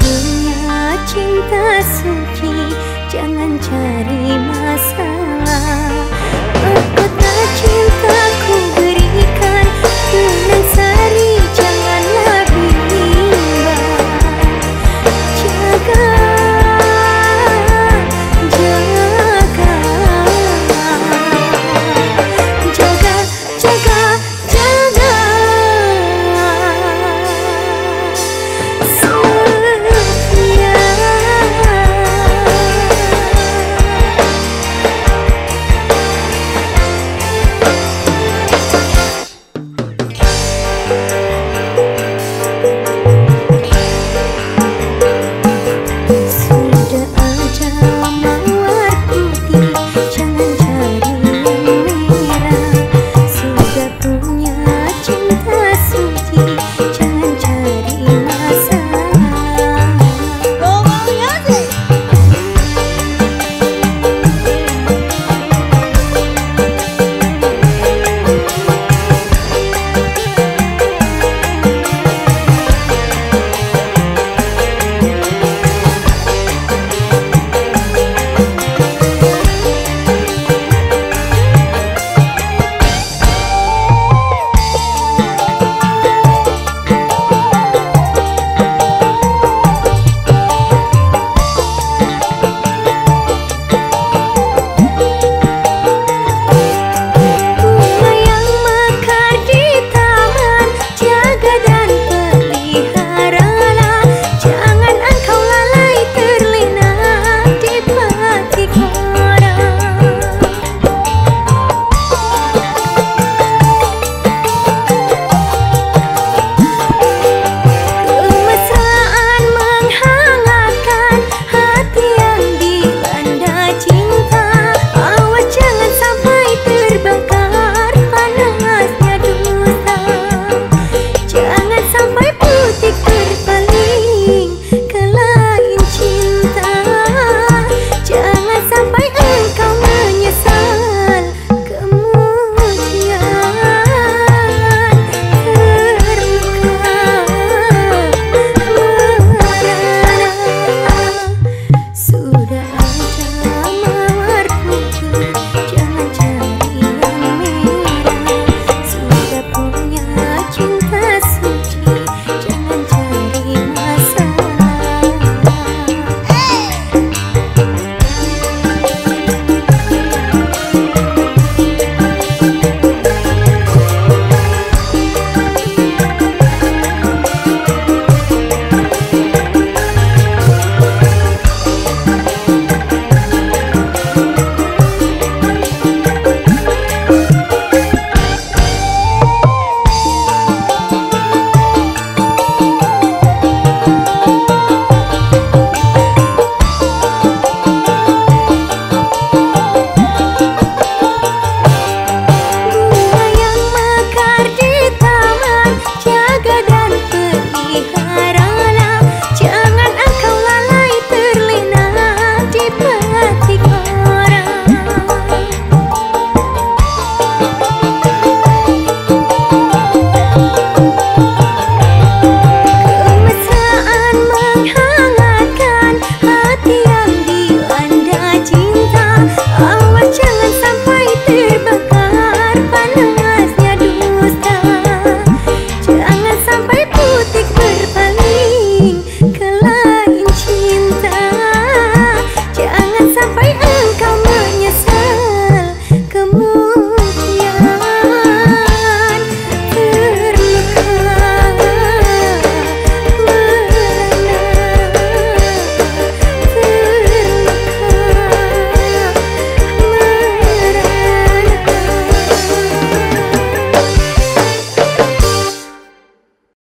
Punya cinta suci Jangan cari masa. Aku cinta 平凡。